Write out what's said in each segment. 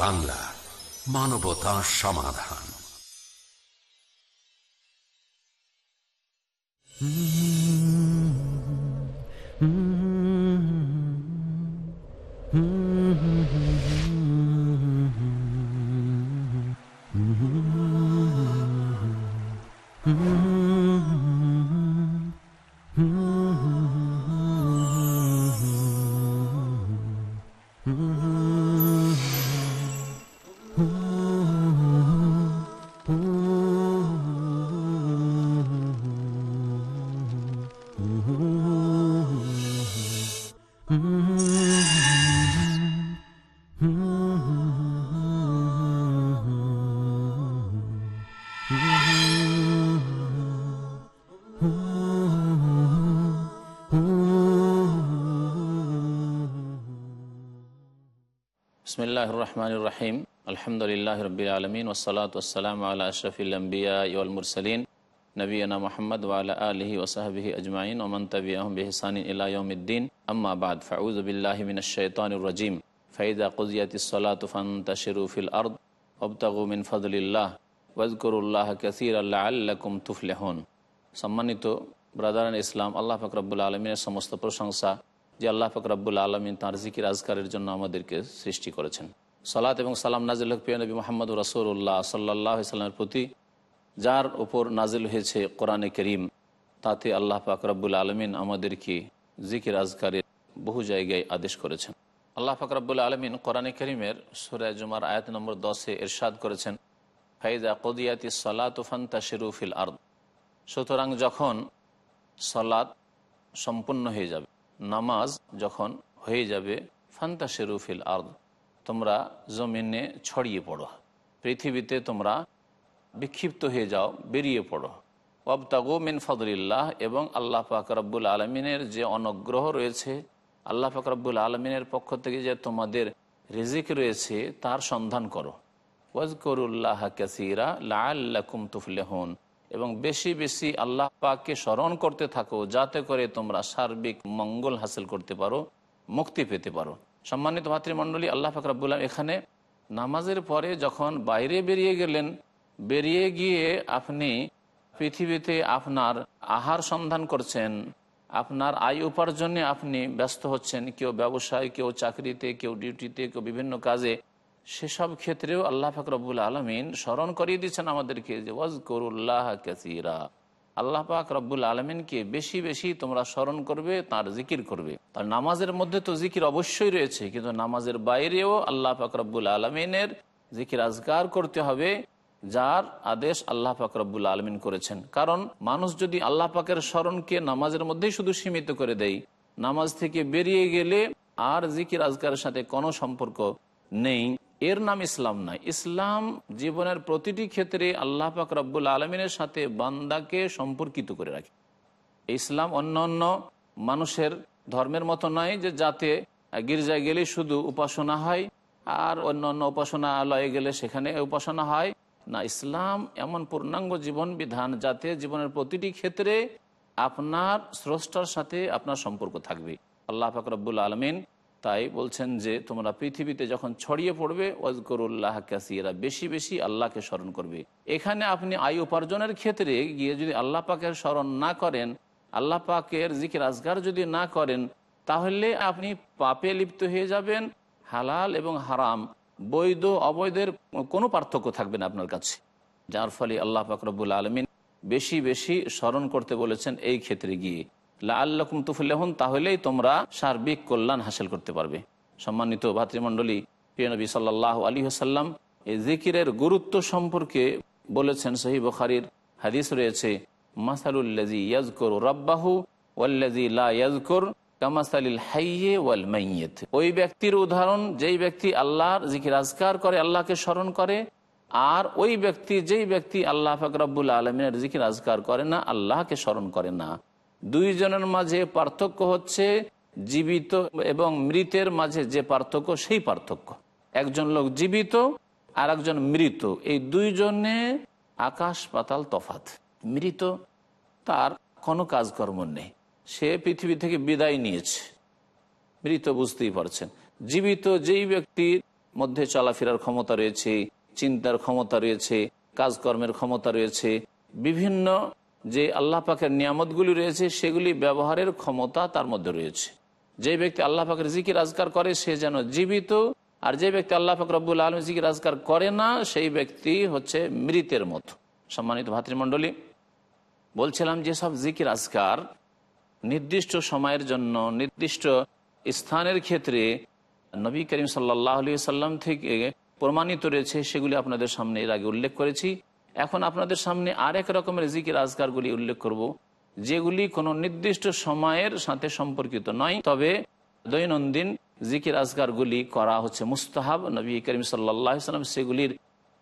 বাংলা মানবতা সমাধান। রহিম। আলহামদুলিল্লাহ রবিল আলমিন ওসলাত ওসালাম আল্লাহ আশরফিল্লাম্বিয়া ইউলমুরসলিন নবীনা মোহাম্মদ ওয়ালা আলহি ওসাহাবিহি আজমাইন ওমন তবি আহম বেহসানি ইলায়ুদ্দিন আম্মাবাদ ফাউজবিল্লাহমিনশৈতানুরজিম ফঈদা কুজিয়াত সলাত ফান্তশিরুফিল আর্দ অবতাগু মিন ফদলিল্লাহ ওয়াজকরুল্লাহ কসির আল্লাহ আল্লাকুম তুফলেহন। সম্মানিত ব্রাদারান ইসলাম, আল্লাহ ফকরবুল আলমিনের সমস্ত প্রশংসা যে আল্লাহ ফকরাবুল আলমিন তাঁর জিকির আজকারের জন্য আমাদেরকে সৃষ্টি করেছেন। সালাত এবং সালাম নাজিল হক নবী মোহাম্মদ রসুল্লাহ সাল্লাহ সাল্লামের প্রতি, যার ওপর নাজিল হয়েছে কোরআনে করিম, তাতে আল্লাহ ফাকরাবুল আলমিন আমাদেরকে জিকির আজকারের বহু জায়গায় আদেশ করেছেন। আল্লাহ ফাকরাবুল আলমিন কোরআনে করিমের সুরায় জুমার আয়াত নম্বর দশে এরশাদ করেছেন, ফাইজা কদিয়াতি সলাত ফান্তা শিরুফিল আর্দ। সুতরাং যখন সলাৎ সম্পূর্ণ হয়ে যাবে, নামাজ যখন হয়ে যাবে ফান্তা শেরুফিল আর্দ। তোমরা জমিনে ছড়িয়ে পড়ো। পৃথিবীতে তোমরা বিক্ষিপ্ত হয়ে যাও, বেরিয়ে পড়ো। ওয়াবতাগু মিন ফদলিল্লাহ এবং আল্লাহ পাক রব্বুল আলমিনের যে অনুগ্রহ রয়েছে, আল্লাহ পাক রব্বুল আলমিনের পক্ষ থেকে যে তোমাদের রিজিক রয়েছে, তার সন্ধান করো। ওয়াজকরুল্লাহ কাসিরা লাল্লাকুম তুফলেহন এবং বেশি বেশি আল্লাহ পাককে স্মরণ করতে থাকো, যাতে করে তোমরা সার্বিক মঙ্গল হাসিল করতে পারো, মুক্তি পেতে পারো। সম্মানিত ভাতৃমণ্ডলী, আল্লাহ ফাকরাবুল্লাহ এখানে নামাজের পরে যখন বাইরে বেরিয়ে গেলেন, বেরিয়ে গিয়ে আপনি পৃথিবীতে আপনার আহার সন্ধান করছেন, আপনার আয় উপার্জনে আপনি ব্যস্ত হচ্ছেন, কেউ ব্যবসায়, কেউ চাকরিতে, কেউ ডিউটিতে, কেউ বিভিন্ন কাজে, সেসব ক্ষেত্রেও আল্লাহ ফাকরবুল আলমিন স্মরণ করিয়ে দিচ্ছেন আমাদেরকে যে ওয়াজ করুল্লাহ কাসিরা। আল্লাহ পাক রব্বুল আলমিনকে বেশি বেশি তোমরা স্মরণ করবে, তার জিকির করবে। তার নামাজের মধ্যে তো জিকির অবশ্যই রয়েছে, কিন্তু নামাজের বাইরেও আল্লাহ পাক রব্বুল আলমিনের জিকির আজগার করতে হবে, যার আদেশ আল্লাহ পাক রব্বুল আলমিন করেছেন। কারণ মানুষ যদি আল্লাহ পাকের স্মরণকে নামাজের মধ্যেই শুধু সীমিত করে দেয়, নামাজ থেকে বেরিয়ে গেলে আর জিকির আজগারের সাথে কোনো সম্পর্ক নেই। এর নাম ইসলাম নয়। ইসলাম জীবনের প্রতিটি ক্ষেত্রে আল্লাহ পাক রব্বুল আলমিনের সাথে বান্দাকে সম্পর্কিত করে রাখে। ইসলাম অন্য অন্য মানুষের ধর্মের মতো নয় যে যাতে গির্জায় গেলে শুধু উপাসনা হয় আর অন্য অন্য উপাসনালয়ে গেলে সেখানে উপাসনা হয়। না, ইসলাম এমন পূর্ণাঙ্গ জীবন বিধান যাতে জীবনের প্রতিটি ক্ষেত্রে আপনার স্রষ্টার সাথে আপনার সম্পর্ক থাকবে। আল্লাহ ফাকরবুল আলমিন তাই বলছেন যে, তোমরা পৃথিবীতে যখন ছড়িয়ে পড়বে, ওয়াজকরুল্লাহ কাসিরা বেশি বেশি আল্লাহকে স্মরণ করবে। এখানে আপনি আয় উপার্জনের ক্ষেত্রে গিয়ে যদি আল্লাহ পাকের স্মরণ না করেন, আল্লাহ পাকের জিকির আজগার যদি না করেন, তাহলে আপনি পাপে লিপ্ত হয়ে যাবেন, হালাল এবং হারাম, বৈধ, অবৈধের কোনো পার্থক্য থাকবে না আপনার কাছে। যার ফলে আল্লাহ ফাকরবুল আলমিন বেশি বেশি স্মরণ করতে বলেছেন এই ক্ষেত্রে গিয়ে। আল্লাহম তুফুল্লাহন তাহলেই তোমরা সার্বিক কল্যাণ হাসিল করতে পারবে। সম্মানিত ভাতৃমণ্ডলী প্রিয়নবী সাল্লাহ আলী হাসাল্লাম এই জিকিরের গুরুত্ব সম্পর্কে বলেছেন সহি বখারির হাদিস রয়েছে মাসালুল্লাজি ইয়াজকর রব্বাহু ওয়াল্লাজি লা কামাসালিল হাইয়ে ওয়াল মাইয়েত ওই ব্যক্তির উদাহরণ, যেই ব্যক্তি আল্লাহর জিকির আজকার করে, আল্লাহকে স্মরণ করে, আর ওই ব্যক্তি, যেই ব্যক্তি আল্লাহ ফাকরাবুল আলমিনের জিকির আজকার করে না, আল্লাহকে স্মরণ করে না। দুইজনের মাঝে পার্থক্য হচ্ছে জীবিত এবং মৃতের মাঝে যে পার্থক্য, সেই পার্থক্য। একজন লোক জীবিত আর একজন মৃত। এই দুইজনে আকাশ পাতাল তফাত। মৃত, তার কোনো কাজকর্ম নেই। সে পৃথিবী থেকে বিদায় নিয়েছে। মৃত বুঝতেই পারছেন। জীবিত যেই ব্যক্তির মধ্যে চলাফেরার ক্ষমতা রয়েছে, চিন্তার ক্ষমতা রয়েছে, কাজকর্মের ক্ষমতা রয়েছে, বিভিন্ন যে আল্লাহ পাকের নিয়ামতগুলি রয়েছে, সেগুলি ব্যবহারের ক্ষমতা তার মধ্যে রয়েছে। যে ব্যক্তি আল্লাহ পাকের জিকির আজকার করে, সে যেন জীবিত, আর যে ব্যক্তি আল্লাহ পাক রব্বুল আলম জিকির আজকার করে না, সেই ব্যক্তি হচ্ছে মৃতের মতো। সম্মানিত ভাতৃমণ্ডলী, বলছিলাম যে সব জিকির আজকার নির্দিষ্ট সময়ের জন্য, নির্দিষ্ট স্থানের ক্ষেত্রে নবী করিম সাল্লাহ আলি সাল্লাম থেকে প্রমাণিত রয়েছে, সেগুলি আপনাদের সামনে এর আগে উল্লেখ করেছি। এখন আপনাদের সামনে আরেক রকমের জিকির আজকারগুলি উল্লেখ করব, যেগুলি কোনো নির্দিষ্ট সময়ের সাথে সম্পর্কিত নয়, তবে দৈনন্দিন জিকির আজকারগুলি করা হচ্ছে মুস্তাহাব। নবী করিম সাল্লাহ সাল্লাম সেগুলির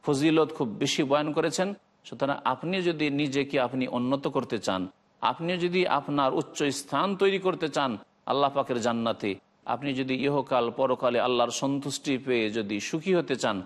ফজিলত খুব বেশি বয়ান করেছেন। সুতরাং আপনি যদি নিজেকে আপনি উন্নত করতে চান, আপনি যদি আপনার উচ্চ স্থান তৈরি করতে চান আল্লাহ পাকের জান্নাতে, আপনি যদি ইহকাল পরকালে আল্লাহর সন্তুষ্টি পেয়ে যদি সুখী হতে চান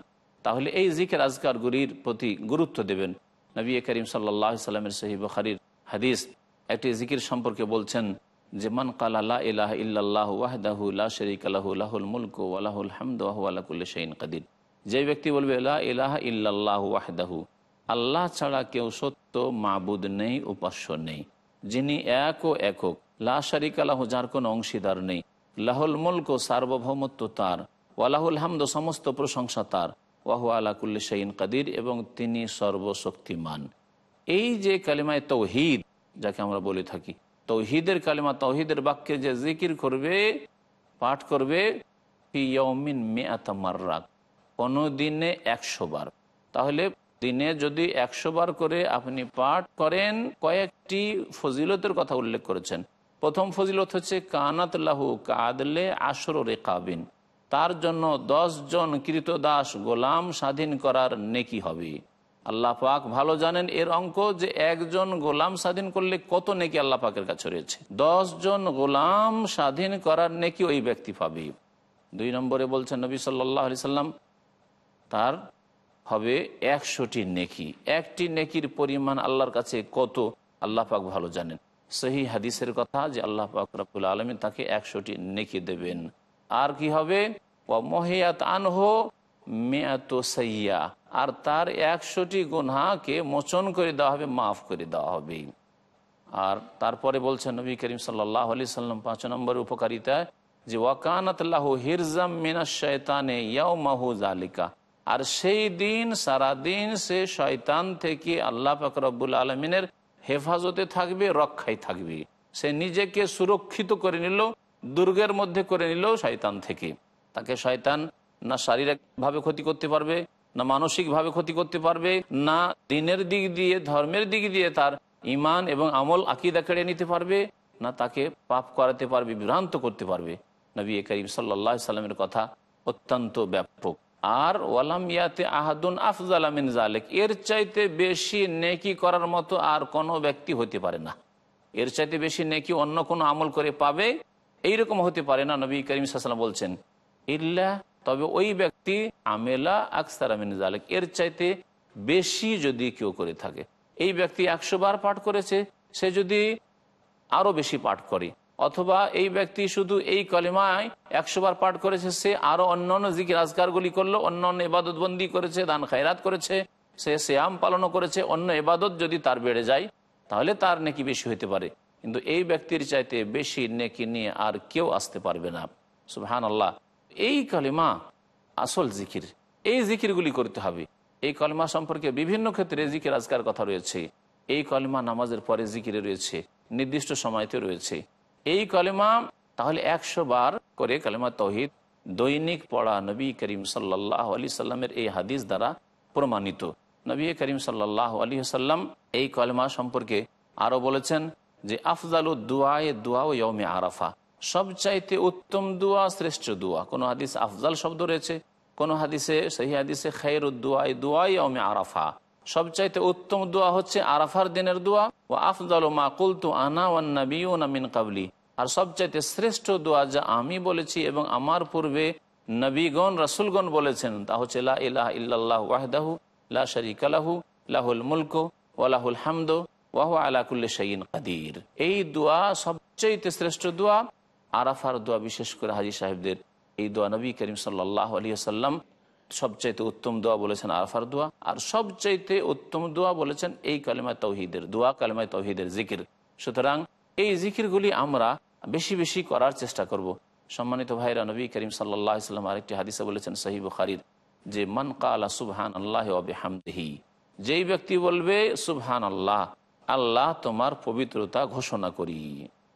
তাহলে এই জিকের আজকার আজকারগুলির প্রতি গুরুত্ব দেবেন। নবী করিম সাল্লাহ সাল্লামের সহি বখারির হাদিস একটি জিকির সম্পর্কে বলছেন যে, মান কাল আল্লাহ ইলাহ ইল্লাহ ওয়াহদাহু লা শরিক আলাহু লাহুল মুলক ওয়ালাহুল হামদ ওয়ালাকুল্লি শাইন কাদির। যে ব্যক্তি বলবে, লা ইলাহা ওয়াহদাহু, আল্লাহ ছাড়া কেউ সত্য মাবুদ নেই, উপাস্য নেই। যিনি এক ও একক, লা শরিক আলাহু যার কোনো অংশীদার নেই। লাহুল মুলক সার্বভৌমত্ব তার ওয়ালাহুল হামদ, সমস্ত প্রশংসা তার। ওয়াহু আলাকুল্লি শাইন কাদির, এবং তিনি সর্বশক্তিমান। এই যে কালিমায় তৌহিদ, যাকে আমরা বলে থাকি, তৌহিদের কালিমা, তৌহিদের বাক্যে যে জিকির করবে, পাঠ করবে মার্রাক কোনো দিনে একশো বার। তাহলে দিনে যদি একশো বার করে আপনি পাঠ করেন, কয়েকটি ফজিলতের কথা উল্লেখ করেছেন। প্রথম ফজিলত হচ্ছে, কানাত লাহু কাদলে আসর রেকাবিন। তার জন্য জন কৃতদাস গোলাম স্বাধীন করার নেকি হবে। আল্লাহ পাক ভালো জানেন এর অঙ্ক যে একজন গোলাম স্বাধীন করলে কত নেকি আল্লাহ পাকের কাছে রয়েছে। জন গোলাম স্বাধীন করার নেকি ওই ব্যক্তি পাবে। দুই নম্বরে বলছেন নবী সাল্লাহ সাল্লাম, তার হবে একশোটি নেকি। একটি নেকির পরিমাণ আল্লাহর কাছে কত? আল্লাহ পাক ভালো জানেন। সেই হাদিসের কথা যে আল্লাহ পাক রব্বুল আলমী তাকে একশোটি নেকি দেবেন। আর কি হবে? মহিয়াত আনহো মেয়াত সাইয়া। আর তার একশোটি গুনহাকে মোচন করে দেওয়া হবে, মাফ করে দেওয়া হবে। আর তারপরে বলছেন নবী করিম সাল্লাহ আলি সাল্লাম পাঁচ নম্বর উপকারিতা, যে ওয়াকানাতল্লাহ হিরজাম মিনা শয়তানে ইয়াও মাহু জালিকা আর সেই দিন, সারা দিন সে শয়তান থেকে আল্লাহ ফাকরবুল আলমিনের হেফাজতে থাকবে, রক্ষায় থাকবে। সে নিজেকে সুরক্ষিত করে নিল দুর্গের মধ্যে করে নিল শয়তান থেকে। তাকে শয়তান না শারীরিকভাবে ক্ষতি করতে পারবে, না মানসিকভাবে ক্ষতি করতে পারবে, না দিনের দিক দিয়ে, ধর্মের দিক দিয়ে তার ইমান এবং আমল আকিদা কেড়ে নিতে পারবে, না তাকে পাপ করাতে পারবে, বিভ্রান্ত করতে পারবে। নবী করিম সাল্লা সাল্লামের কথা অত্যন্ত ব্যাপক। আর ওয়ালাম ইয়াতে আহাদুন আফজাল আমিন জালেক এর চাইতে বেশি নেকি করার মতো আর কোনো ব্যক্তি হতে পারে না। এর চাইতে বেশি নেকি অন্য কোনো আমল করে পাবে এইরকম হতে পারে না, নবী করিম সাল্লাম বলছেন। ইল্লা, তবে ওই ব্যক্তি আমেলা আকসার আমিন জালেক এর চাইতে বেশি যদি কেউ করে থাকে। এই ব্যক্তি একশো বার পাঠ করেছে, সে যদি আরও বেশি পাঠ করে। অথবা এই ব্যক্তি শুধু এই কলিমায় একশো বার পাঠ করেছে, সে আরও অন্য অন্য জিকির আজকারগুলি করল অন্য অন্য এবাদতবন্দি করেছে, দান খায়রাত করেছে, সে শ্যাম পালনও করেছে, অন্য এবাদত যদি তার বেড়ে যায়, তাহলে তার নাকি বেশি হতে পারে। কিন্তু এই ব্যক্তির চাইতে বেশি নেকি নিয়ে আর কেউ আসতে পারবে না। সুহান আল্লাহ এই কালিমা আসল জিকির। এই জিকিরগুলি করতে হবে। এই কলমা সম্পর্কে বিভিন্ন ক্ষেত্রে জিকির আজকার কথা রয়েছে। এই কলমা নামাজের পরে জিকিরে রয়েছে, নির্দিষ্ট সময়তে রয়েছে। এই কলেমা তাহলে একশো বার করে কালেমা তহিদ, দৈনিক পড়া নবী করিম সাল্লাহ আলি সাল্লামের এই হাদিস দ্বারা প্রমাণিত। নবী করিম সাল্লাহ আলী সাল্লাম এই কলেমা সম্পর্কে আরও বলেছেন যে আফজাল দুয়ায়ে দোয়া ও ইয়মে আরাফা। সবচাইতে উত্তম দোয়া শ্রেষ্ঠ দোয়া কোনো হাদিস আফজাল শব্দ রয়েছে, কোনো হাদিসে, সেই হাদিসে খের দোয়াই দোয়াই ইয়মে আরাফা। সবচাইতে উত্তম দোয়া হচ্ছে আরাফার দিনের দোয়া ও আফজাল মা কুলতু আনা ওয়ান্নবী মিন কাবলি। আর সবচাইতে শ্রেষ্ঠ দোয়া যা আমি বলেছি এবং আমার পূর্বে নবীগণ, রাসুলগণ বলেছেন, তা হচ্ছে লা ইলাহ ইল্লাল্লাহ ওয়াহদাহু, লা শরিকালাহু লাহুল মুলক ও ওয়ালাহুল হামদ। ওয়াহু আলাকুল্লি শাইন কাদির। এই দোয়া সবচাইতে শ্রেষ্ঠ দোয়া আরাফার দোয়া, বিশেষ করে হাজি সাহেবদের। এই দোয়া নবী করিম সাল্লাহ আলী সাল্লাম সবচাইতে উত্তম দোয়া বলেছেন আরফার দোয়া। আর সবচাইতে উত্তম দোয়া বলেছেন এই কালেমায় তৌহিদের, দোয়া কালেমায় তৌহিদের জিকির। সুতরাং এই জিকিরগুলি আমরা বেশি বেশি করার চেষ্টা করব। সম্মানিত ভাইরা, নবী করিম সাল্লাহ ইসলাম আরেকটি হাদিসে বলেছেন সহিব খারিদ যে, মান কালা সুবহান আল্লাহ হামদেহি যেই ব্যক্তি বলবে সুবহান আল্লাহ আল্লাহ তোমার পবিত্রতা ঘোষণা করি,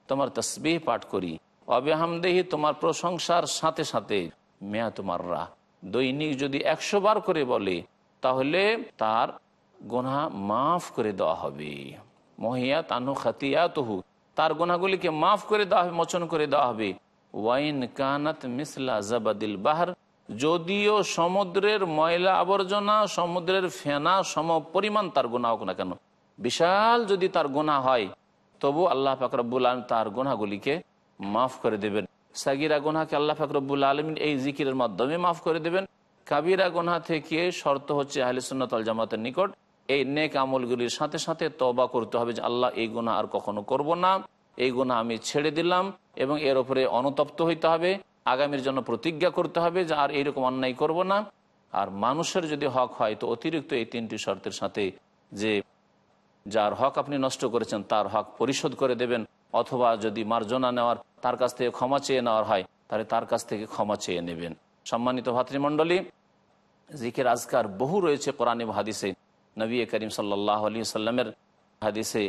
তোমার তসবিহ পাঠ করি। অবেহামদেহি তোমার প্রশংসার সাথে সাথে মেয়া তোমার রা দৈনিক যদি একশো বার করে বলে, তাহলে তার গোনা মাফ করে দেওয়া হবে। মহিয়া তানু খাতিয়া তহু তার গোনাগুলিকে মাফ করে দেওয়া হবে, মোচন করে দেওয়া হবে। ওয়াইন কানাত মিসলা জাবাদিল বাহার, যদিও সমুদ্রের ময়লা আবর্জনা, সমুদ্রের ফেনা সম পরিমাণ তার গোনা হোক না কেন বিশাল যদি তার গোনা হয়, তবু আল্লাহ ফাকরাবুল আলম তার গোনাগুলিকে মাফ করে দেবেন। সাগিরা গোনাকে আল্লাহ ফাকরবুল আলমিন এই জিকিরের মাধ্যমে মাফ করে দেবেন। কাবিরা গোনা থেকে শর্ত হচ্ছে আহলে জামাতের নিকট এই নেক আমলগুলির সাথে সাথে তবা করতে হবে যে আল্লাহ এই গুণা আর কখনো করব না। এই গুণা আমি ছেড়ে দিলাম এবং এর উপরে অনুতপ্ত হইতে হবে। আগামীর জন্য প্রতিজ্ঞা করতে হবে যে আর এইরকম অন্যায় করব না। আর মানুষের যদি হক হয়, তো অতিরিক্ত এই তিনটি শর্তের সাথে যে যার হক আপনি নষ্ট করেছেন, তার হক পরিশোধ করে দেবেন। অথবা যদি মার্জনা নেওয়ার, তার কাছ থেকে ক্ষমা চেয়ে নেওয়ার হয়, তাহলে তার কাছ থেকে ক্ষমা চেয়ে নেবেন। সম্মানিত ভাতৃমণ্ডলী, জিকের আজকার বহু রয়েছে কোরআন হাদিসে। নবী করিম সাল্লাহ আলী সাল্লামের হাদিসে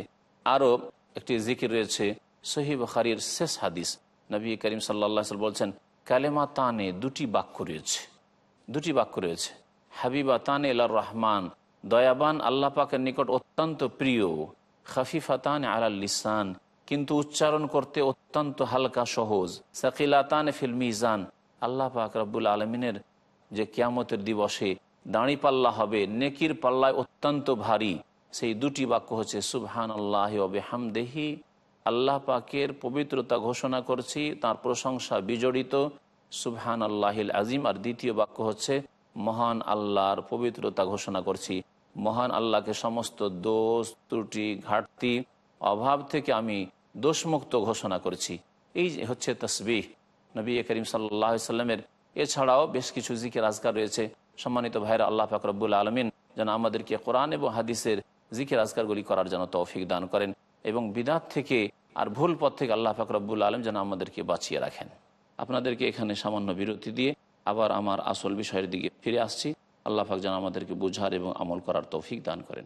আরও একটি জিকির রয়েছে সহিব খারির শেষ হাদিস। নবী করিম সাল্লাহ বলছেন, কালেমা তানে দুটি বাক্য রয়েছে। দুটি বাক্য রয়েছে, হাবিবা তান রহমান। দয়াবান আল্লাহ পাকের নিকট অত্যন্ত প্রিয়, খাফিফাতান আলাল কিন্তু উচ্চারণ করতে অত্যন্ত হালকা সহজ, সাকিলাতান ফিল মিজান। আল্লাহ পাক রব্বুল আলমিনের যে কিয়ামতের দিবসে দাঁড়ি পাল্লা হবে, নেকির পাল্লায় অত্যন্ত ভারী। সেই দুটি বাক্য হচ্ছে সুবহান আল্লাহ হামদেহি আল্লাহ পাকের পবিত্রতা ঘোষণা করছি, তার প্রশংসা বিজড়িত। সুবহান আল্লাহিল আজিম। আর দ্বিতীয় বাক্য হচ্ছে মহান আল্লাহর পবিত্রতা ঘোষণা করছি। মহান আল্লাহকে সমস্ত দোষ, ত্রুটি, ঘাটতি, অভাব থেকে আমি দোষমুক্ত ঘোষণা করছি। এই হচ্ছে তসবিহ। নবী করিম সাল্লাহ সাল্লামের এছাড়াও বেশ কিছু জিকের আজকার রয়েছে। সম্মানিত ভাইরা আল্লাহ ফাকরবুল আলমিন যেন আমাদেরকে কোরআন এবং হাদিসের জিকের আজকারগুলি করার জন্য তৌফিক দান করেন এবং বিদাত থেকে আর ভুল পথ থেকে আল্লাহ ফাকরবুল আলম যেন আমাদেরকে বাঁচিয়ে রাখেন। আপনাদেরকে এখানে সামান্য বিরতি দিয়ে আবার আমার আসল বিষয়ের দিকে ফিরে আসছি। আল্লাহ পাক যেন আমাদেরকে বুঝার এবং আমল করার তৌফিক দান করেন।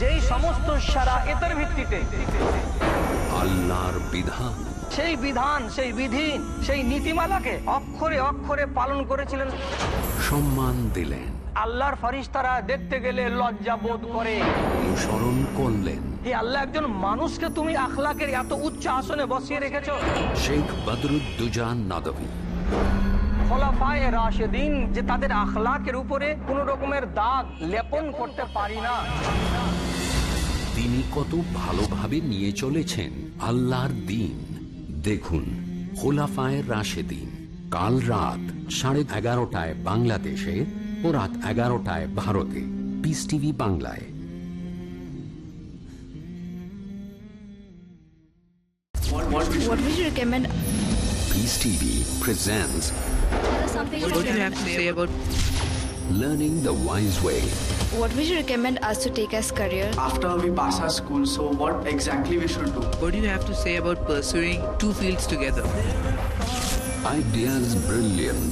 যেই সমস্ত সারা এতের ভিত্তিতে আল্লাহর বিধান। সেই বিধান সেই বিধি সেই নীতিমালাকে অক্ষরে অক্ষরে পালন করেছিলেন। সম্মান দিলেন। আল্লাহর ফারিস্তারা দেখতে গেলে লজ্জা বোধ করে। অনুসরণ করলেন। আল্লাহ একজন মানুষকে তুমি আখলাকের এত উচ্চ আসনে বসিয়ে রেখেছো। শেখ বদরুদ্দুজান খোলাফায়ে রাশেদিন যে তাদের আখলাকের উপরে কোন রকমের দাগ লেপন করতে পারি না। তিনি কত ভালোভাবে নিয়ে চলেছেন আল্লাহর দিন। দেখুন খোলাফায়ের রাশেদিন কাল রাত সাড়ে এগারোটায় বাংলাদেশে ও রাত এগারোটায় ভারতে পিস টিভি বাংলায় What would you recommend? Peace TV presents Something What do you have to say about learning the wise way What would you recommend us to take as career? after we pass our school so what exactly we should do what do you have to say about pursuing two fields together? Ideas brilliant.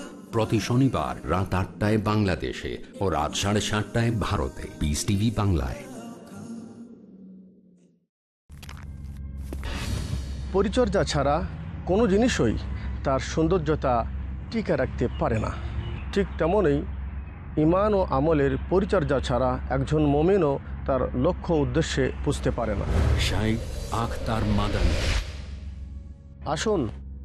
প্রতি শনিবার রাত আটটায় বাংলাদেশে ও রাত সাড়ে সাতটায় ভারতে। Peace TV বাংলায়। পরিচর্যা ছাড়া কোনো জিনিসই তার সৌন্দর্যতা টিকে রাখতে পারে না। ঠিক তেমনই ইমান ও আমলের পরিচর্যা ছাড়া একজন মমিনও তার লক্ষ্য উদ্দেশ্যে বুঝতে পারে না। মাদানী। আসুন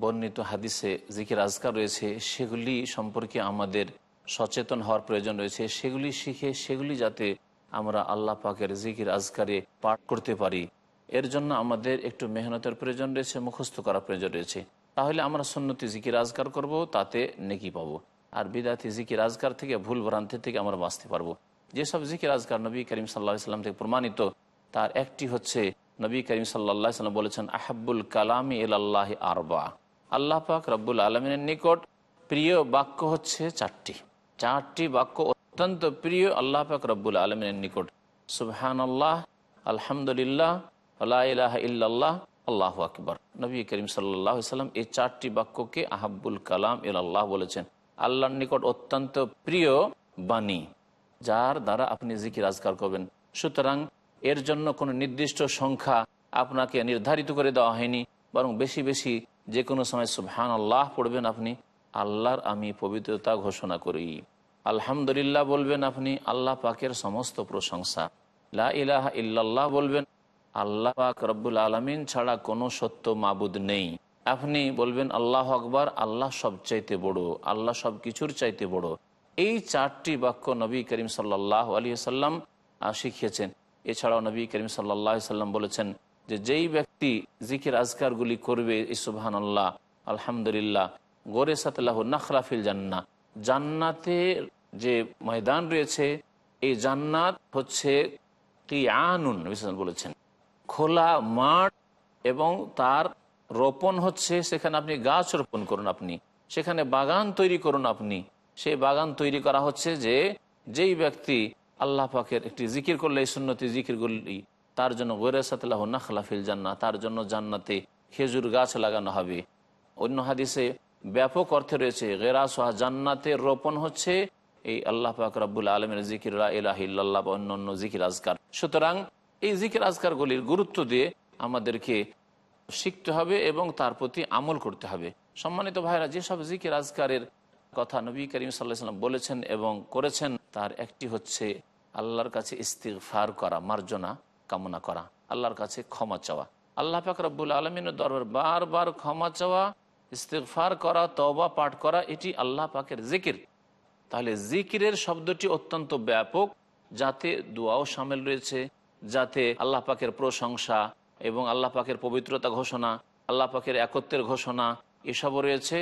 বর্ণিত হাদিসে জিকির আজকার রয়েছে, সেগুলি সম্পর্কে আমাদের সচেতন হওয়ার প্রয়োজন রয়েছে। সেগুলি শিখে, সেগুলি যাতে আমরা আল্লাহ পাকের জিকির আজকারে পাঠ করতে পারি। এর জন্য আমাদের একটু মেহনতের প্রয়োজন রয়েছে, মুখস্থ করার প্রয়োজন রয়েছে। তাহলে আমরা সন্ন্যতি জিকির আজকার করব, তাতে নেকি পাবো। আর বিদাতি জিকির আজকার থেকে, ভুল ভ্রান্তি থেকে আমরা বাঁচতে পারব। যেসব জিকির আজকার নবী করিম সাল্লাহ সাল্লাম থেকে প্রমাণিত, তার একটি হচ্ছে নবী করিম সাল্লা সাল্লাম বলেছেন আহাবুল কালামি এল আল্লাহ আরবা। আল্লাহ পাক রব্বুল আলমিনের নিকট প্রিয় বাক্য হচ্ছে চারটি। চারটি বাক্য অত্যন্ত প্রিয় আল্লাহ পাক রব্বুল আলমিনের নিকট। সুবহান আল্লাহ আলহামদুলিল্লাহ আল্লাহ ইল্লাল্লাহ, আল্লাহ আকবর। নবী করিম সাল্লাহ সাল্লাম এই চারটি বাক্যকে আহাবুল কালাম ইল আল্লাহ বলেছেন। আল্লাহর নিকট অত্যন্ত প্রিয় বাণী, যার দ্বারা আপনি জিকির আজকার করবেন। সুতরাং এর জন্য কোনো নির্দিষ্ট সংখ্যা আপনাকে নির্ধারিত করে দেওয়া হয়নি, বরং বেশি বেশি যে কোনো সময় সুবহান আল্লাহ পড়বেন আপনি, আল্লাহর আমি পবিত্রতা ঘোষণা করি। আলহামদুলিল্লাহ বলবেন আপনি, আল্লাহ পাকের সমস্ত প্রশংসা। লা ইলাহা ইল্লাল্লাহ বলবেন, আল্লাহ পাক রব্বুল আলমিন ছাড়া কোনো সত্য মাবুদ নেই। আপনি বলবেন, আল্লাহ আকবর, আল্লাহ সবচাইতে বড়, আল্লাহ সব কিছুর চাইতে বড়। এই চারটি বাক্য নবী করিম সাল্লাহ আলী সাল্লাম শিখিয়েছেন। এছাড়াও নবী করিম সাল্লাহ সাল্লাম বলেছেন যে যেই ব্যক্তি জিকির আজকারগুলি করবে এই সুবাহান আল্লাহ আলহামদুলিল্লাহ, গোরে সাতলাহ নাখরাফিল জান্না জান্নাতের যে ময়দান রয়েছে, এই জান্নাত হচ্ছে কি আনুন বলেছেন। খোলা মাঠ এবং তার রোপণ হচ্ছে, সেখানে আপনি গাছ রোপণ করুন আপনি, সেখানে বাগান তৈরি করুন আপনি। সেই বাগান তৈরি করা হচ্ছে যে, যেই ব্যক্তি আল্লাহ পাকের একটি জিকির করলে, এই সুন্নতি জিকির করলি তার জন্য গৈরে সাতলাহ নাখলাফিল জান্না তার জন্য জান্নাতে খেজুর গাছ লাগানো হবে। অন্য হাদিসে ব্যাপক অর্থে রয়েছে, গেরা সোহা জান্নাতে রোপণ হচ্ছে, এই আল্লাহ পাক রব্বুল আলমের জিকির ইলাহিল্লাহ বা অন্য অন্য জিকির আজকার। সুতরাং এই জিকির আজকারগুলির গুরুত্ব দিয়ে আমাদেরকে শিখতে হবে এবং তার প্রতি আমল করতে হবে। সম্মানিত ভাইরা যেসব জিকির আজকারের কথা নবী করিম সাল্লাহ সাল্লাম বলেছেন এবং করেছেন, তার একটি হচ্ছে আল্লাহর কাছে ইস্তিগফার করা, মার্জনা। কামনা করা, আল্লাহর কাছে ক্ষমা চাওয়া। আল্লাহ পাক রব্বুল আলমিনের দরবার বারবার ক্ষমা চাওয়া ইস্তেকফার করা তবা পাঠ করা, এটি আল্লাহ পাকের জিকির। তাহলে জিকিরের শব্দটি অত্যন্ত ব্যাপক, যাতে দোয়াও সামিল রয়েছে, যাতে আল্লাহ পাকের প্রশংসা এবং আল্লাহ পাকের পবিত্রতা ঘোষণা, আল্লাহ পাকের একত্রের ঘোষণা এসবও রয়েছে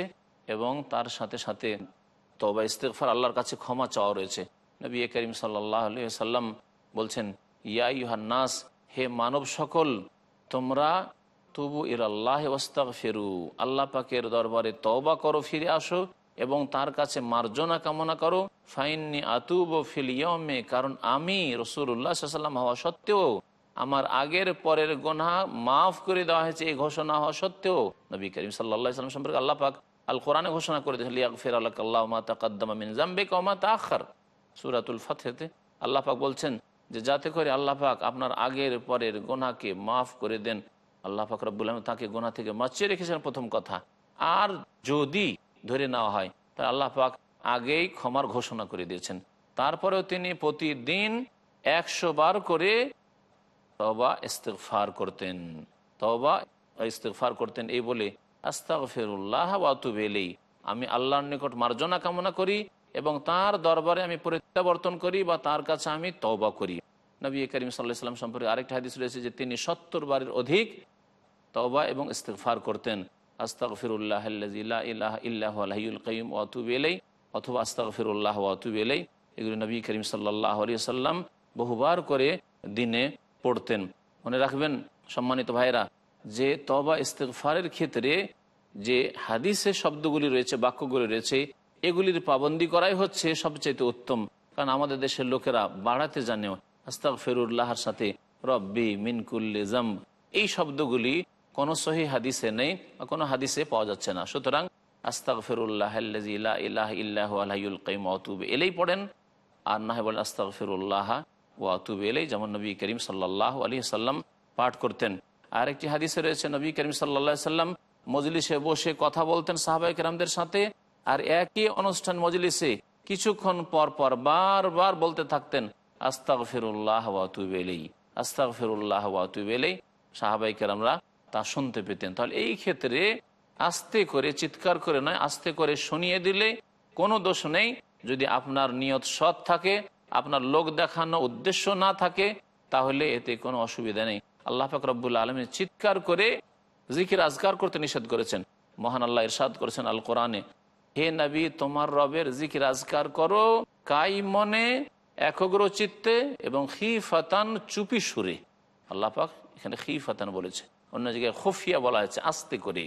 এবং তার সাথে সাথে তবা ইস্তেকফার আল্লাহর কাছে ক্ষমা চাওয়া রয়েছে। নবী করিম সাল্লাহ সাল্লাম বলছেন ইয়া ইউহান্নাস হে মানব সকল, তোমরা তবু ইরাল্লাহ ওস্তাক ফেরু আল্লাহ পাকের দরবারে তবা করো, ফিরে আসো এবং তার কাছে মার্জনা কামনা করো। ফাইননি আতুব ফিলিয়মে কারণ আমি রসুল্লাহ সাল্লাম হওয়া সত্ত্বেও, আমার আগের পরের গোনা মাফ করে দেওয়া হয়েছে, এই ঘোষণা হওয়া সত্ত্বেও। নবী করিম সাল্লাহ সাল্লাম সম্পর্কে আল্লাহ পাক আল কোরআনে ঘোষণা করে দিয়েছেন ফের আল্লাহ আল্লাহ মা তাকাদ্দামা মিন জাম্বে কমা তাখার সুরাতুল ফাতেতে আল্লাহ পাক বলছেন যে যাতে করে আল্লাহ পাক আপনার আগের পরের গোনাকে মাফ করে দেন। আল্লাহ পাক রব্বুল তাকে গোনা থেকে বাঁচিয়ে রেখেছেন প্রথম কথা। আর যদি ধরে নেওয়া হয়, তাহলে আল্লাহ পাক আগেই ক্ষমার ঘোষণা করে দিয়েছেন। তারপরেও তিনি প্রতিদিন একশো বার করে তবা ইস্তেকফার করতেন। তবা ইস্তেকফার করতেন এই বলে আস্তাক ফেরুল্লাহ ওয়াতুবেলেই আমি আল্লাহর নিকট মার্জনা কামনা করি এবং তার দরবারে আমি প্রত্যাবর্তন করি বা তার কাছে আমি তবা করি। নবী করিম সাল্লাহ সম্পর্কে আরেকটা হাদিস রয়েছে যে তিনি সত্তর বারের অধিক তবা এবং ইস্তেকফার করতেন। আস্তাক ফিরুল্লাহ ইলাহ ইল্লাহ আলহিউল কঈম ওয়াতুব এলাই অথবা আস্তাক ফিরুল্লাহ ওয়াতুব এলাই এগুলি নবী করিম সাল্লাহ আলিয়া সাল্লাম বহুবার করে দিনে পড়তেন। মনে রাখবেন, সম্মানিত ভাইরা যে তবা ইস্তেকফারের ক্ষেত্রে যে হাদিসে শব্দগুলি রয়েছে, বাক্যগুলি রয়েছে এগুলির পাবন্দি করাই হচ্ছে সবচেয়ে উত্তম। কারণ আমাদের দেশের লোকেরা বাড়াতে জানেও আস্তাক ফেরুল্লাহর সাথে রব্বি মিনকুল্লি জাম্ব এই শব্দগুলি কোনো সহি হাদিসে নেই বা কোনো হাদিসে পাওয়া যাচ্ছে না। সুতরাং আস্তাক ফিরুল্লাহ ইলাহ ইল্লাহ কাইম অতুব এলেই পড়েন। আর না হয় বলেন আস্তাক ফিরুল্লাহ ও অতুব এলেই যেমন নবী করিম সাল্লাহ আলী সাল্লাম পাঠ করতেন। আর একটি হাদিসে রয়েছে, নবী করিম সাল্লা সাল্লাম মজলিসে বসে কথা বলতেন সাহাবাই কেরামদের সাথে। আর একই অনুষ্ঠান মজলিসে কিছুক্ষণ পর পর বারবার বলতে থাকতেন আস্তাক ফিরুল্লাহ ওয়াতুব আস্তাক ফিরুল্লাহ ওয়াতুব এলেই সাহাবাই কেরামরা তা শুনতে পেতেন। তাহলে এই ক্ষেত্রে আস্তে করে, চিৎকার করে নয়, আস্তে করে শুনিয়ে দিলে কোনো দোষ নেই। যদি আপনার নিয়ত সৎ থাকে, আপনার লোক দেখানো উদ্দেশ্য না থাকে, তাহলে এতে কোনো অসুবিধা নেই। আল্লাহ পাক রব্বুল আলমী চিৎকার করে জিকির আজগার করতে নিষেধ করেছেন। মহান আল্লাহ ইরশাদ করেছেন আল কোরআনে। হে নবী, তোমার রবের জিকির আজগার করো। কাই মনে একগ্র চিত্তে এবং হি ফাতান চুপি সুরে। আল্লাহ পাক এখানে হি ফাতান বলেছে। অন্য জায়গায় খফিয়া বলা হয়েছে, আস্তে করে।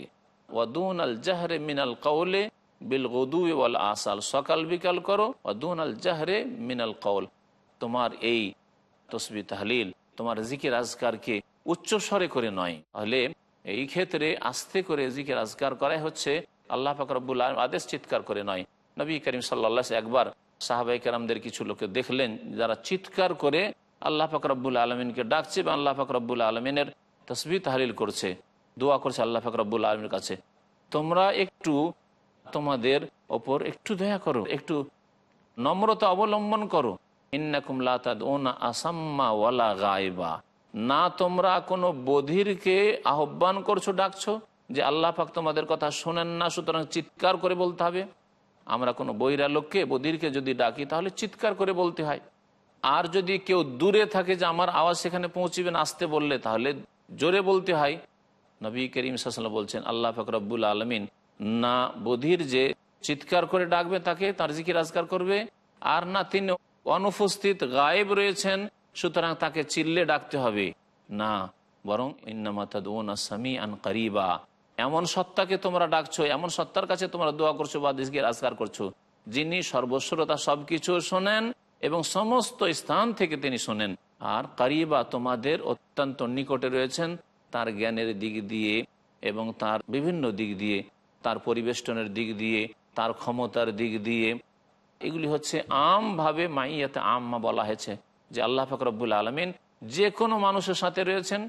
ওয়াদুন আল জাহরে মিনাল কাউলে বিল গদু ওয়াল আসাল। সকাল বিকাল করো। ওয়াদুন আল জাহরে মিনাল কাউল। তোমার এই তসবি তাহলিল, তোমার জিকির আজকারকে উচ্চ স্বরে করে নয়। তাহলে এই ক্ষেত্রে আস্তে করে জিকির আজকার করাই হচ্ছে আল্লাহ ফাকরবুল আলম আদেশ চিৎকার করে নয়। নবী করিম সাল্লা একবার সাহাবাই কালামদের কিছু লোকে দেখলেন, যারা চিৎকার করে আল্লাহ ফাকরবুল আলমিনকে ডাকছে বা আল্লাহ ফাকরবুল আলমিনের তসবি তাহলিল করছে, দোয়া করছে আল্লাহ ফাকরবুল আলমের কাছে। তোমরা একটু তোমাদের ওপর একটু দয়া করো, একটু নম্রতা অবলম্বন করো। গায়বা। না তোমরা কোনো বধিরকে আহ্বান করছ, ডাকছো? যে আল্লাহ পাক তোমাদের কথা শোনেন না, সুতরাং চিৎকার করে বলতে হবে। আমরা কোনো বহিরা লোককে বধিরকে যদি ডাকি, তাহলে চিৎকার করে বলতে হয়। আর যদি কেউ দূরে থাকে যে আমার আওয়াজ সেখানে পৌঁছিবেন আসতে বললে, তাহলে জোরে বলতে হয়। নবী করিম সাল্লাম বলছেন, আল্লাহ ফকরবুল আলমিন না বধির যে চিৎকার করে ডাকবে, তাকে তার জিকির আজকার করবে, আর না তিনি অনুপস্থিত গায়েব রয়েছেন, সুতরাং তাকে চিল্লে ডাকতে হবে। না, বরং ইন্নামাতাদি আন করিবা। এমন সত্তাকে তোমরা ডাকছো, এমন সত্তার কাছে তোমরা দোয়া করছ বা দিসগির আজকার করছ। যিনি সর্বস্বরতা সবকিছু শোনেন এবং সমস্ত স্থান থেকে তিনি শোনেন। আর কারিবা তোমাদের অত্যন্ত নিকটে রয়েছেন, তার জ্ঞানের দিক দিয়ে এবং তার বিভিন্ন দিক দিয়ে, তার পরিবেষ্টনের দিক দিয়ে, তার ক্ষমতার দিক দিয়ে। এগুলি হচ্ছে আমভাবে মাইয়াতে আম্মা বলা হয়েছে যে আল্লাহ ফকরবুল আলমিন যে কোনো মানুষের সাথে রয়েছেন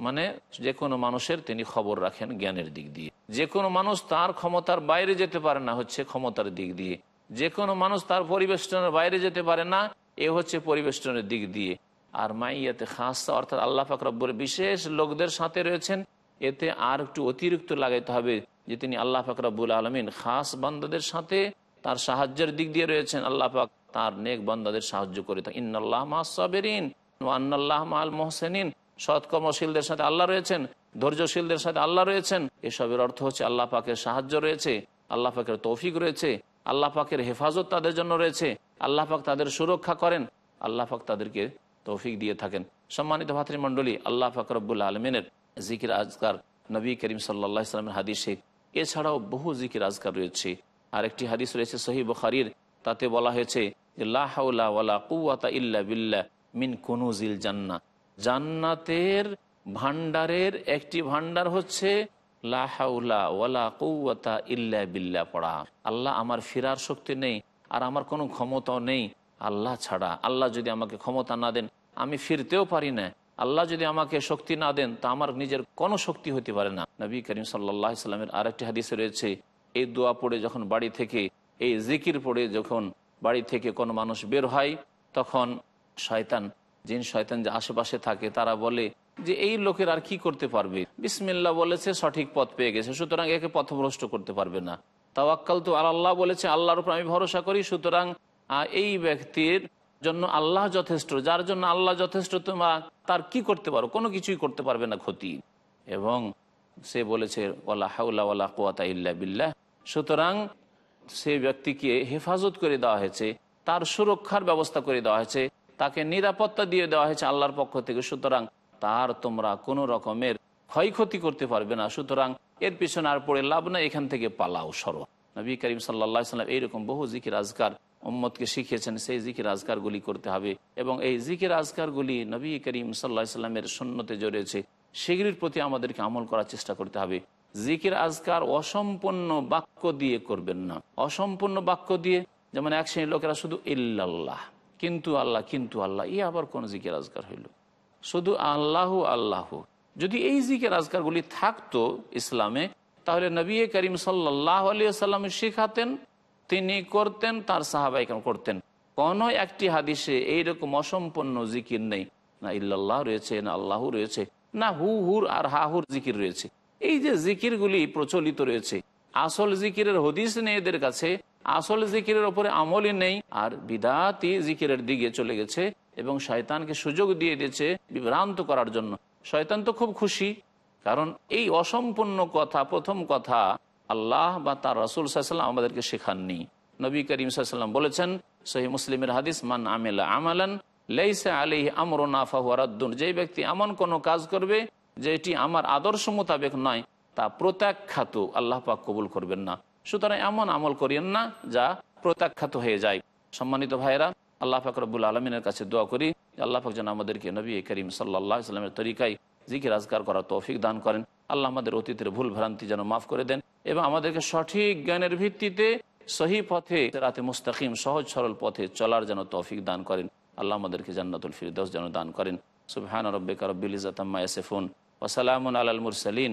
মানে যে কোনো মানুষের তিনি খবর রাখেন জ্ঞানের দিক দিয়ে। যে কোনো মানুষ তার ক্ষমতার বাইরে যেতে পারে না হচ্ছে ক্ষমতার দিক দিয়ে। যে কোনো মানুষ তার পরিবেষ্টনের বাইরে যেতে পারে না, এ হচ্ছে পরিবেষ্টনের দিক দিয়ে। আর মাইয়াতে খাস, অর্থাৎ আল্লাহ ফাকরব্বর বিশেষ লোকদের সাথে রয়েছেন, এতে আর একটু অতিরিক্ত লাগাইতে হবে যে তিনি আল্লাহ ফাকরাবুল আলমিন খাস বান্দাদের সাথে তার সাহায্যের দিক দিয়ে রয়েছেন। আল্লাহ পাক তার নেক বান্দাদের সাহায্য করে থাকেন। ইন্নআল্লাহ মাসাবেরিন আন্নাল্লাহ মাল মোহসেনিন। সৎকর্মশীলদের সাথে আল্লাহ রয়েছেন, ধৈর্যশীলদের সাথে আল্লাহ রয়েছেন। এসবের অর্থ হচ্ছে আল্লাহ পাকের সাহায্য রয়েছে, আল্লাহ পাকের তৌফিক রয়েছে, আল্লাহ পাকের হেফাজত তাদের জন্য রয়েছে, আল্লাহ পাক তাদের সুরক্ষা করেন, আল্লাহ পাক তাদেরকে তৌফিক দিয়ে থাকেন। সম্মানিত ভাতৃমণ্ডলী, আল্লাহ ফাকরবুল আলমিনের জিকির আজকার নবী করিম সাল্লা ইসলামের হাদিসে এছাড়াও বহু জিকির আজকার রয়েছে। আরেকটি হাদিস রয়েছে সহি বখারির, তাতে বলা হয়েছে যে লাহাউলা ইল্লা বিল্লা মিন কুনুজিল জান্না জান্নাতের ভান্ডারের একটি ভান্ডার হচ্ছে কুয়াতা ইল্লা বিল্লা পড়া। আল্লাহ আমার ফেরার শক্তি নেই আর আমার কোনো ক্ষমতাও নেই। আল্লাহ ছাড়া। আল্লাহ যদি আমাকে ক্ষমতা না দেন, আমি ফিরতেও পারি না। আল্লাহ যদি আমাকে শক্তি না দেন, তা আমার নিজের কোনো শক্তি হতে পারে না। নবী করিম সাল্লাহ ইসলামের আরেকটি হাদিসে রয়েছে, এই দোয়া পড়ে যখন বাড়ি থেকে, এই জিকির পড়ে যখন বাড়ি থেকে কোনো মানুষ বের হয়, তখন শয়তান জিন শয়তান যে আশেপাশে থাকে, তারা বলে যে এই লোকের আর কি করতে পারবে? বিসমিল্লা বলেছে, সঠিক পথ পেয়ে গেছে, সুতরাং একে পথভ্রষ্ট করতে পারবে না। তাওয়াক্কাল তো আল্লাহ বলেছে, আল্লাহর উপর আমি ভরসা করি, সুতরাং এই ব্যক্তির জন্য আল্লাহ যথেষ্ট, যার জন্য আল্লাহ যথেষ্ট, তোমরা তার কি করতে পারো? কোনো কিছুই করতে পারবে না ক্ষতি। এবং সে বলেছে ওলা হাউলা ওলা কোয়াতা ইল্লা বিল্লাহ। সুতরাং সে ব্যক্তিকে হেফাজত করে দেওয়া হয়েছে, তার সুরক্ষার ব্যবস্থা করে দেওয়া হয়েছে তাকে নিরাপত্তা দিয়ে দেওয়া হয়েছে আল্লাহর পক্ষ থেকে। সুতরাং তার তোমরা কোনো রকমের ক্ষয়ক্ষতি করতে পারবে না। সুতরাং এর পিছনে আর পড়ে লাভ না এখান থেকে পালাও, সরো। নবী করিম সাল্লা সাল্লাম এইরকম বহু জিকির আজকার মোহাম্মদকে শিখিয়েছেন, সেই জিকির আজকারগুলি করতে হবে। এবং এই জিকির আজকারগুলি নবী করিম সাল্লাহ সাল্লামের সন্ন্যতে জড়িয়েছে সেগুলির প্রতি আমাদেরকে আমল করার চেষ্টা করতে হবে। জিকির আজকার অসম্পূর্ণ বাক্য দিয়ে করবেন না। অসম্পূর্ণ বাক্য দিয়ে, যেমন এক শ্রেণির লোকেরা শুধু ইল্লাল্লাহ কিন্তু আল্লাহ কিন্তু আল্লাহ। ই আবার কোন জিকির আজকার হইল? শুধু আল্লাহ আল্লাহ। যদি এই জিকের আজকারগুলি থাকতো ইসলামে, তাহলে নবী করিম সাল্লাহ আলিয়া সাল্লাম শিখাতেন, তিনি করতেন, তার সাহাবাইকাম করতেন। কোন একটি হাদিসে এইরকম অসম্পন্ন জিকির নেই। না ইল্লাল্লাহ রয়েছে, না আল্লাহ রয়েছে, না হু হুর আর হাহুর জিকির রয়েছে। এই যে জিকিরগুলি প্রচলিত রয়েছে আসল জিকিরের হদিস নেই এদের কাছে, আসল জিকিরের ওপরে আমলই নেই, আর বিদাতি জিকিরের দিকে চলে গেছে এবং শয়তানকে সুযোগ দিয়ে দিয়েছে বিভ্রান্ত করার জন্য। শয়তান তো খুব খুশি, কারণ এই অসম্পূর্ণ কথা, প্রথম কথা, আল্লাহ বা তার রসুল সাল্লাম আমাদেরকে শেখাননি। নবী করিম সাল্লাম বলেছেন সহি মুসলিমের হাদিস, মান আমেলা আমালান লেইসা আলি আমরনা ফাহুয়ারাদ্দুন যে ব্যক্তি এমন কোনো কাজ করবে, যেটি আমার আদর্শ মোতাবেক নয় তা প্রত্যাখ্যাত আল্লাহ পাক কবুল করবেন না। সুতরাং এমন আমল করিয়েন না যা প্রত্যাখ্যাত হয়ে যায়। সম্মানিত ভাইরা আল্লাহ পাক রব্বুল আলমিনের কাছে দোয়া করি আল্লাহ পাক যেন আমাদেরকে নবী করিম সাল্লাহ ইসলামের তরিকায় জিকির আজগার করার তৌফিক দান করেন। আল্লাহ আমাদের অতীতের ভুল ভ্রান্তি যেন মাফ করে দেন এবং আমাদেরকে সঠিক জ্ঞানের ভিত্তিতে সহি পথে রাতে মুস্তাকিম, সহজ সরল পথে চলার যেন তৌফিক দান করেন। আল্লাহ আমাদেরকে জান্নাতুল ফিরদৌস যেন দান করেন। সুবহান রব্বিকা রব্বিল ইজাতাম্মা ইয়াসিফুন। ওয়া সালামুন আলাল মুরসালিন।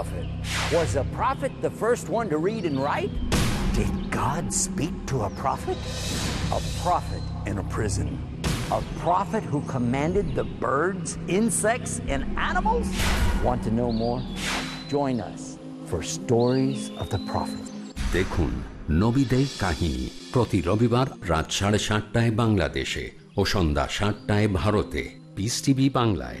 prophet? Was a prophet the first one to read and write? Did God speak to a prophet? A prophet in a prison. A prophet who commanded the birds, insects, and animals? Want to know more? Join us for Stories of the Prophet. দেখুন নবীদের কাহিনী প্রতি রবিবার রাত সাড়ে সাতটায় বাংলাদেশে ও সন্ধ্যা সাতটায় ভারতে পিস টিভি বাংলায়